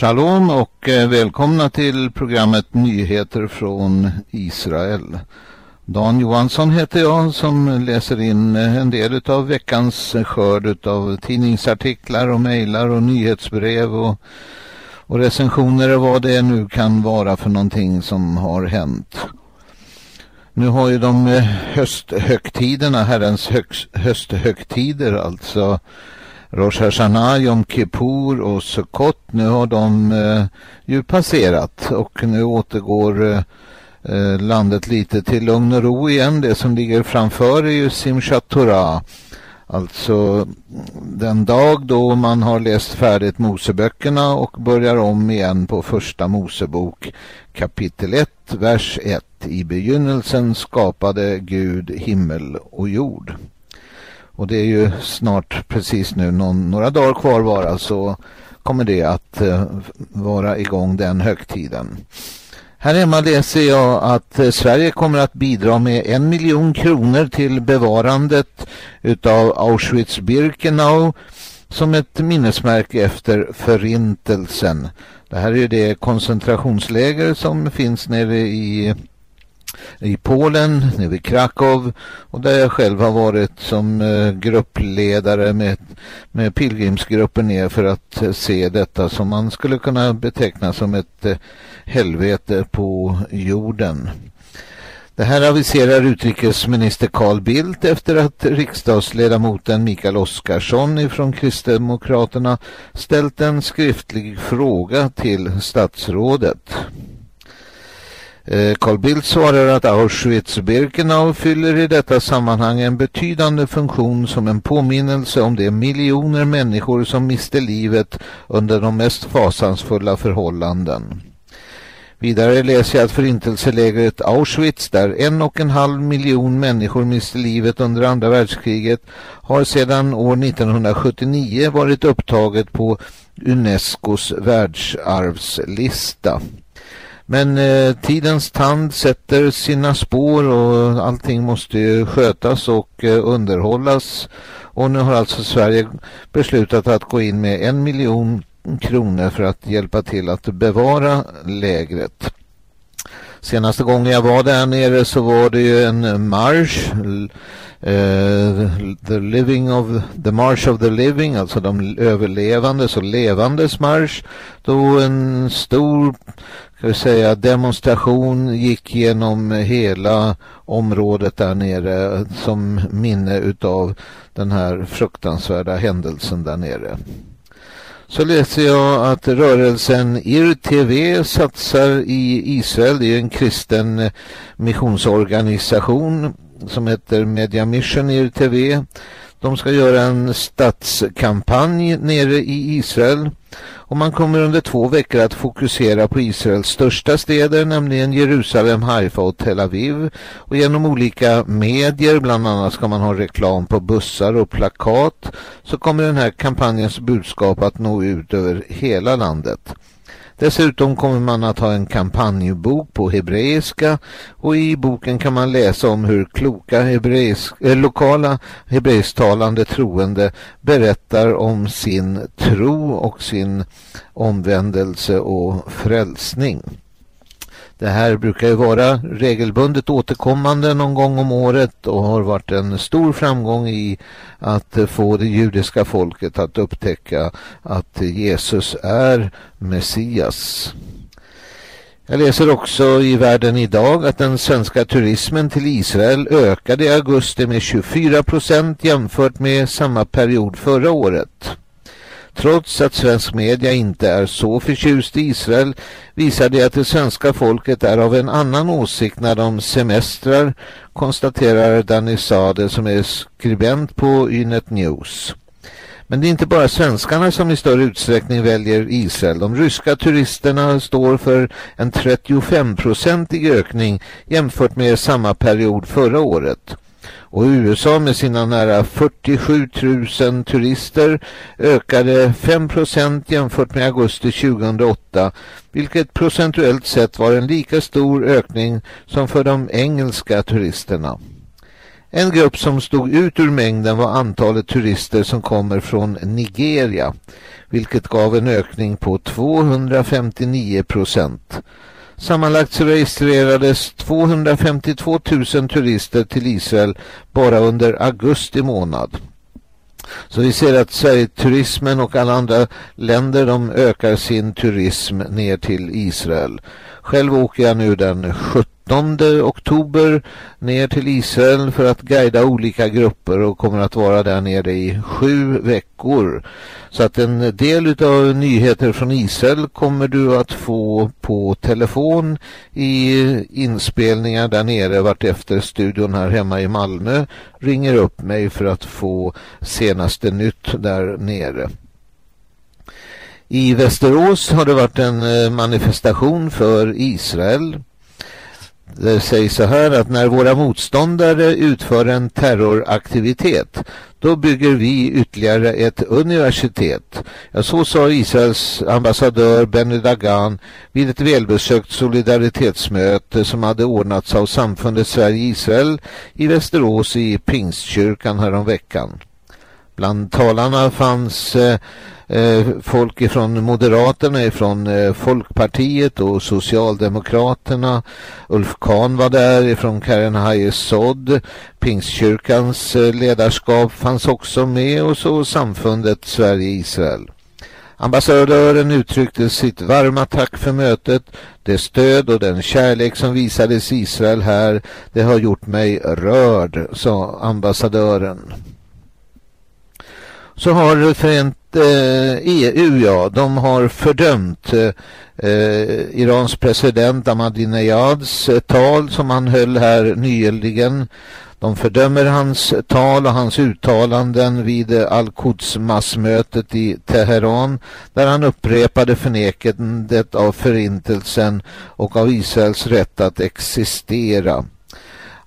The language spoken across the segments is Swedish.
Shalom och eh, välkomna till programmet Nyheter från Israel. Dan Johansson heter jag som läser in eh, en del av veckans eh, skörd av tidningsartiklar och mejlar och nyhetsbrev och, och recensioner och vad det nu kan vara för någonting som har hänt. Nu har ju de hösthögtiderna, herrens hösthögtider alltså Rosh Hashanah, Yom Kippur och Sukkot. Nu har de eh, ju passerat och nu återgår eh, eh, landet lite till lugn och ro igen. Det som ligger framför är ju Simchat Torah. Alltså den dag då man har läst färdigt Moseböckerna och börjar om igen på första Mosebok kapitel 1, vers 1. I begynnelsen skapade Gud himmel och jord. Och det är ju snart precis nu någon, några dagar kvar bara så kommer det att eh, vara igång den högtiden. Här hemma läser jag att eh, Sverige kommer att bidra med en miljon kronor till bevarandet utav Auschwitz-Birkenau som ett minnesmärke efter förintelsen. Det här är ju det koncentrationsläger som finns nere i i Polen, nere vid Krakow och där jag själv har varit som eh, gruppledare med, med pilgrimsgrupper ner för att eh, se detta som man skulle kunna beteckna som ett eh, helvete på jorden. Det här aviserar utrikesminister Carl Bildt efter att riksdagsledamoten Mikael Oskarsson ifrån Kristdemokraterna ställt en skriftlig fråga till statsrådet. Eh, Carl Bildt svarar att Auschwitz-Birkenau fyller i detta sammanhang en betydande funktion som en påminnelse om de miljoner människor som miste livet under de mest fasansfulla förhållanden. Vidare läser jag att förintelselägret Auschwitz där en och en halv miljon människor miste livet under andra världskriget har sedan år 1979 varit upptaget på Unescos världsarvslista. Men eh, tidens tand sätter sina spår och allting måste ju skötas och eh, underhållas. Och nu har alltså Sverige beslutat att gå in med en miljon kronor för att hjälpa till att bevara lägret. Senaste gången jag var där nere så var det ju en marsch Eh, the living of the march of the living alltså de överlevandes och levandes marsch. Då en stor ska vi säga, demonstration gick genom hela området där nere som minne utav den här fruktansvärda händelsen där nere. Så läser jag att rörelsen IRTV satsar i Israel, det är en kristen missionsorganisation som heter Media Mission i TV. De ska göra en statskampanj nere i Israel och man kommer under två veckor att fokusera på Israels största städer, nämligen Jerusalem, Haifa och Tel Aviv. Och genom olika medier, bland annat ska man ha reklam på bussar och plakat, så kommer den här kampanjens budskap att nå ut över hela landet. Dessutom kommer man att ha en kampanjbok på hebreiska och i boken kan man läsa om hur kloka hebreisk, eh, lokala hebreisktalande troende berättar om sin tro och sin omvändelse och frälsning. Det här brukar ju vara regelbundet återkommande någon gång om året och har varit en stor framgång i att få det judiska folket att upptäcka att Jesus är Messias. Jag läser också i världen idag att den svenska turismen till Israel ökade i augusti med 24 procent jämfört med samma period förra året. Trots att svensk media inte är så förtjust i Israel visar det att det svenska folket är av en annan åsikt när de semestrar, konstaterar Danny Sade som är skribent på Ynet News. Men det är inte bara svenskarna som i större utsträckning väljer Israel. De ryska turisterna står för en 35-procentig ökning jämfört med samma period förra året. Och USA med sina nära 47 000 turister ökade 5 procent jämfört med augusti 2008 vilket procentuellt sett var en lika stor ökning som för de engelska turisterna. En grupp som stod ut ur mängden var antalet turister som kommer från Nigeria, vilket gav en ökning på 259 procent. Sammanlagt så registrerades 252 000 turister till Israel bara under augusti månad. Så vi ser att Sverigeturismen och alla andra länder de ökar sin turism ner till Israel. Själv åker jag nu den 17 oktober ner till Israel för att guida olika grupper och kommer att vara där nere i sju veckor. Så att en del utav nyheter från Israel kommer du att få på telefon i inspelningar där nere vart efter studion här hemma i Malmö ringer upp mig för att få senaste nytt där nere. I Västerås har det varit en eh, manifestation för Israel. Det sägs så här att när våra motståndare utför en terroraktivitet då bygger vi ytterligare ett universitet. Ja, så sa Israels ambassadör Benny Dagan vid ett välbesökt solidaritetsmöte som hade ordnats av samfundet Sverige-Israel i Västerås i Pingstkyrkan häromveckan. Bland talarna fanns eh, eh, folk ifrån Moderaterna, ifrån eh, Folkpartiet och Socialdemokraterna. Ulf Kahn var där ifrån Karen Hayesod. Pingstkyrkans eh, ledarskap fanns också med och så samfundet Sverige-Israel. Ambassadören uttryckte sitt varma tack för mötet. Det stöd och den kärlek som visades Israel här, det har gjort mig rörd, sa ambassadören så har Förent eh, EU, ja, de har fördömt eh, Irans president Ahmadinejads eh, tal som han höll här nyligen. De fördömer hans tal och hans uttalanden vid Al-Quds massmötet i Teheran där han upprepade förnekandet av förintelsen och av Israels rätt att existera.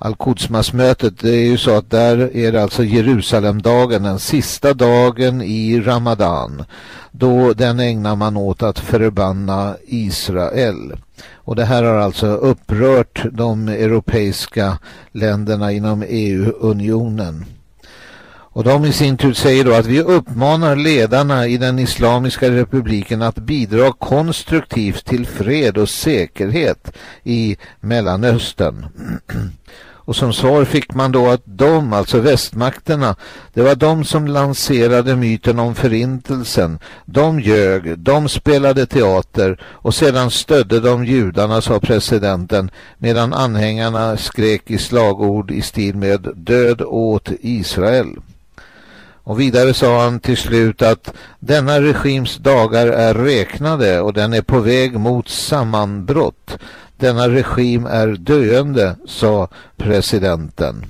Al-Qudsmas-mötet, det är ju så att där är det alltså Jerusalemdagen, den sista dagen i Ramadan. Då den ägnar man åt att förbanna Israel. Och det här har alltså upprört de europeiska länderna inom EU-unionen. Och de i sin tur säger då att vi uppmanar ledarna i den islamiska republiken att bidra konstruktivt till fred och säkerhet i Mellanöstern. Och som svar fick man då att de, alltså västmakterna, det var de som lanserade myten om förintelsen. De ljög, de spelade teater och sedan stödde de judarna, sa presidenten, medan anhängarna skrek i slagord i stil med död åt Israel. Och vidare sa han till slut att denna regims dagar är räknade och den är på väg mot sammanbrott. Denna regim är döende, sa presidenten.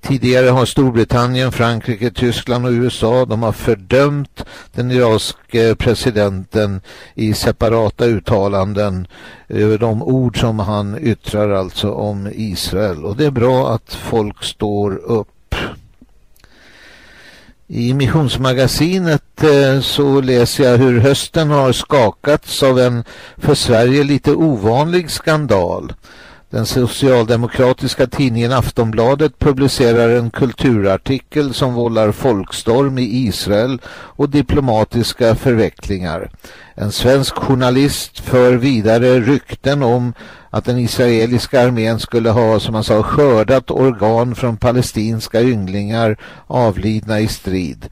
Tidigare har Storbritannien, Frankrike, Tyskland och USA de har fördömt den iranske presidenten i separata uttalanden över de ord som han yttrar alltså om Israel. Och det är bra att folk står upp. I missionsmagasinet eh, så läser jag hur hösten har skakats av en för Sverige lite ovanlig skandal. Den socialdemokratiska tidningen Aftonbladet publicerar en kulturartikel som vållar folkstorm i Israel och diplomatiska förvecklingar. En svensk journalist för vidare rykten om att den israeliska armén skulle ha, som man sa, skördat organ från palestinska ynglingar avlidna i strid.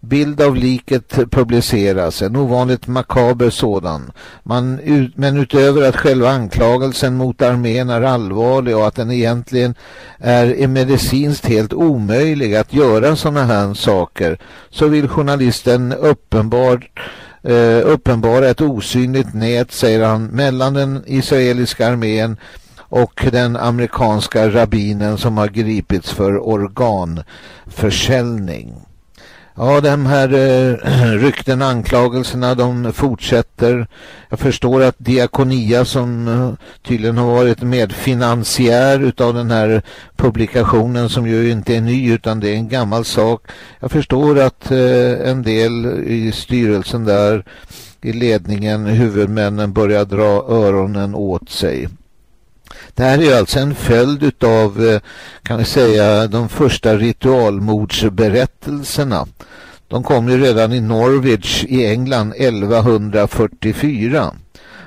Bild av liket publiceras, en ovanligt makaber sådan. Man, men utöver att själva anklagelsen mot armén är allvarlig och att den egentligen är medicinskt helt omöjlig att göra sådana här saker så vill journalisten uppenbart eh, uppenbara ett osynligt nät, säger han, mellan den israeliska armén och den amerikanska rabbinen som har gripits för organförsäljning. Ja, de här eh, rykten, anklagelserna, de fortsätter. Jag förstår att Diakonia som eh, tydligen har varit medfinansiär utav den här publikationen som ju inte är ny utan det är en gammal sak. Jag förstår att eh, en del i styrelsen där i ledningen, huvudmännen börjar dra öronen åt sig. Det här är alltså en följd av eh, kan vi säga de första ritualmordsberättelserna. De kom ju redan i Norwich i England 1144.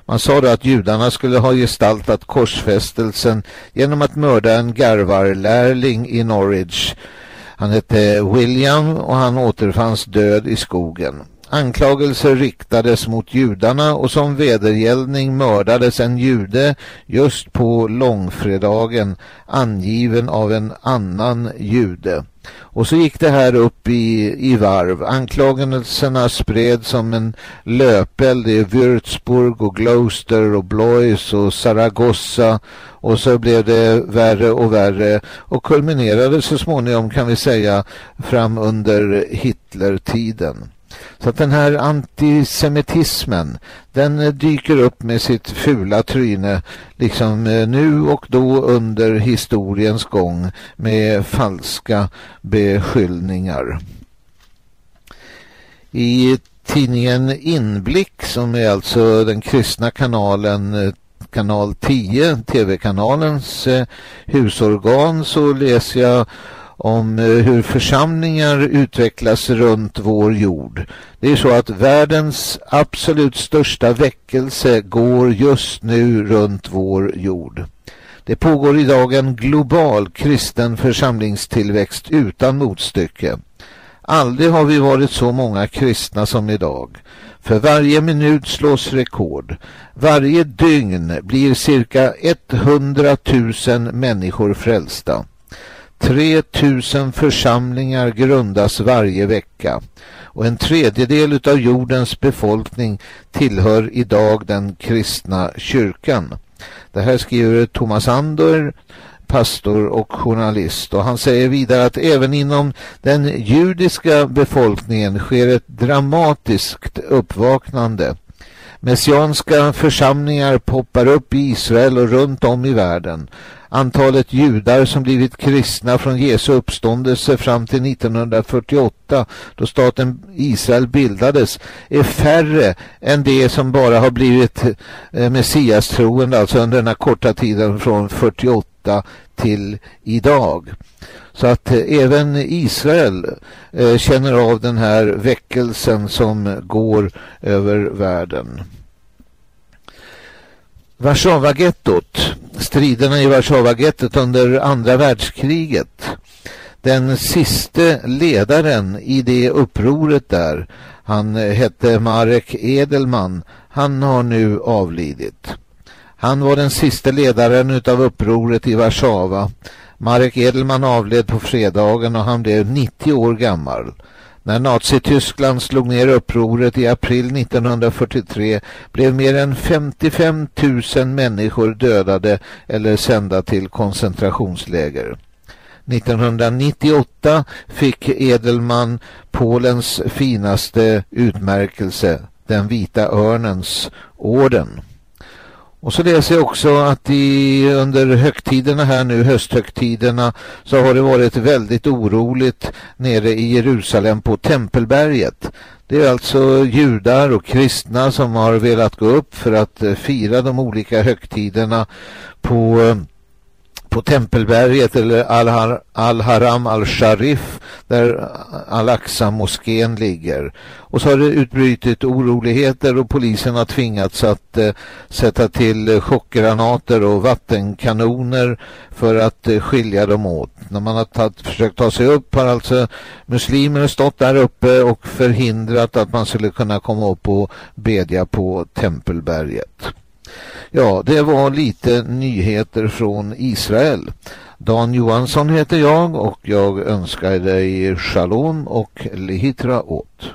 Man sa då att judarna skulle ha gestaltat korsfästelsen genom att mörda en garvarlärling i Norwich. Han hette William och han återfanns död i skogen. Anklagelser riktades mot judarna och som vedergällning mördades en jude just på långfredagen angiven av en annan jude. Och så gick det här upp i, i varv. Anklagelserna spred som en löpeld i Würzburg och Gloucester och Blois och Zaragoza och så blev det värre och värre och kulminerade så småningom kan vi säga fram under Hitlertiden. Så att den här antisemitismen den eh, dyker upp med sitt fula tryne liksom eh, nu och då under historiens gång med falska beskyllningar. I tidningen Inblick som är alltså den kristna kanalen eh, kanal 10, tv-kanalens husorgan så läser jag om eh, hur församlingar utvecklas runt vår jord. Det är så att världens absolut största väckelse går just nu runt vår jord. Det pågår idag en global kristen församlingstillväxt utan motstycke. Aldrig har vi varit så många kristna som idag. För varje minut slås rekord. Varje dygn blir cirka 100 000 människor frälsta. 3000 församlingar grundas varje vecka och en tredjedel av jordens befolkning tillhör idag den kristna kyrkan. Det här skriver Thomas Andor, pastor och journalist och han säger vidare att även inom den judiska befolkningen sker ett dramatiskt uppvaknande. Messianska församlingar poppar upp i Israel och runt om i världen. Antalet judar som blivit kristna från Jesu uppståndelse fram till 1948 då staten Israel bildades är färre än det som bara har blivit eh, messiastroende alltså under den här korta tiden från 48 till idag. Så att eh, även Israel eh, känner av den här väckelsen som går över världen. Warszawagettot, striderna i Warszawagettet under andra världskriget. Den siste ledaren i det upproret där, han hette Marek Edelman, han har nu avlidit. Han var den siste ledaren utav upproret i Warszawa. Marek Edelman avled på fredagen och han blev 90 år gammal. När Nazityskland slog ner upproret i april 1943 blev mer än 55 000 människor dödade eller sända till koncentrationsläger. 1998 fick Edelman Polens finaste utmärkelse, den vita örnens orden. Och så läser jag också att i, under högtiderna här nu, hösthögtiderna, så har det varit väldigt oroligt nere i Jerusalem på Tempelberget. Det är alltså judar och kristna som har velat gå upp för att eh, fira de olika högtiderna på eh, på Tempelberget eller Al-Haram al-Sharif där Al-Aqsa-moskén ligger. Och så har det utbrytit oroligheter och polisen har tvingats att eh, sätta till chockgranater och vattenkanoner för att eh, skilja dem åt. När man har tatt, försökt ta sig upp har alltså muslimer stått där uppe och förhindrat att man skulle kunna komma upp och bedja på Tempelberget. Ja, det var lite nyheter från Israel. Dan Johansson heter jag och jag önskar dig shalom och lihitra åt.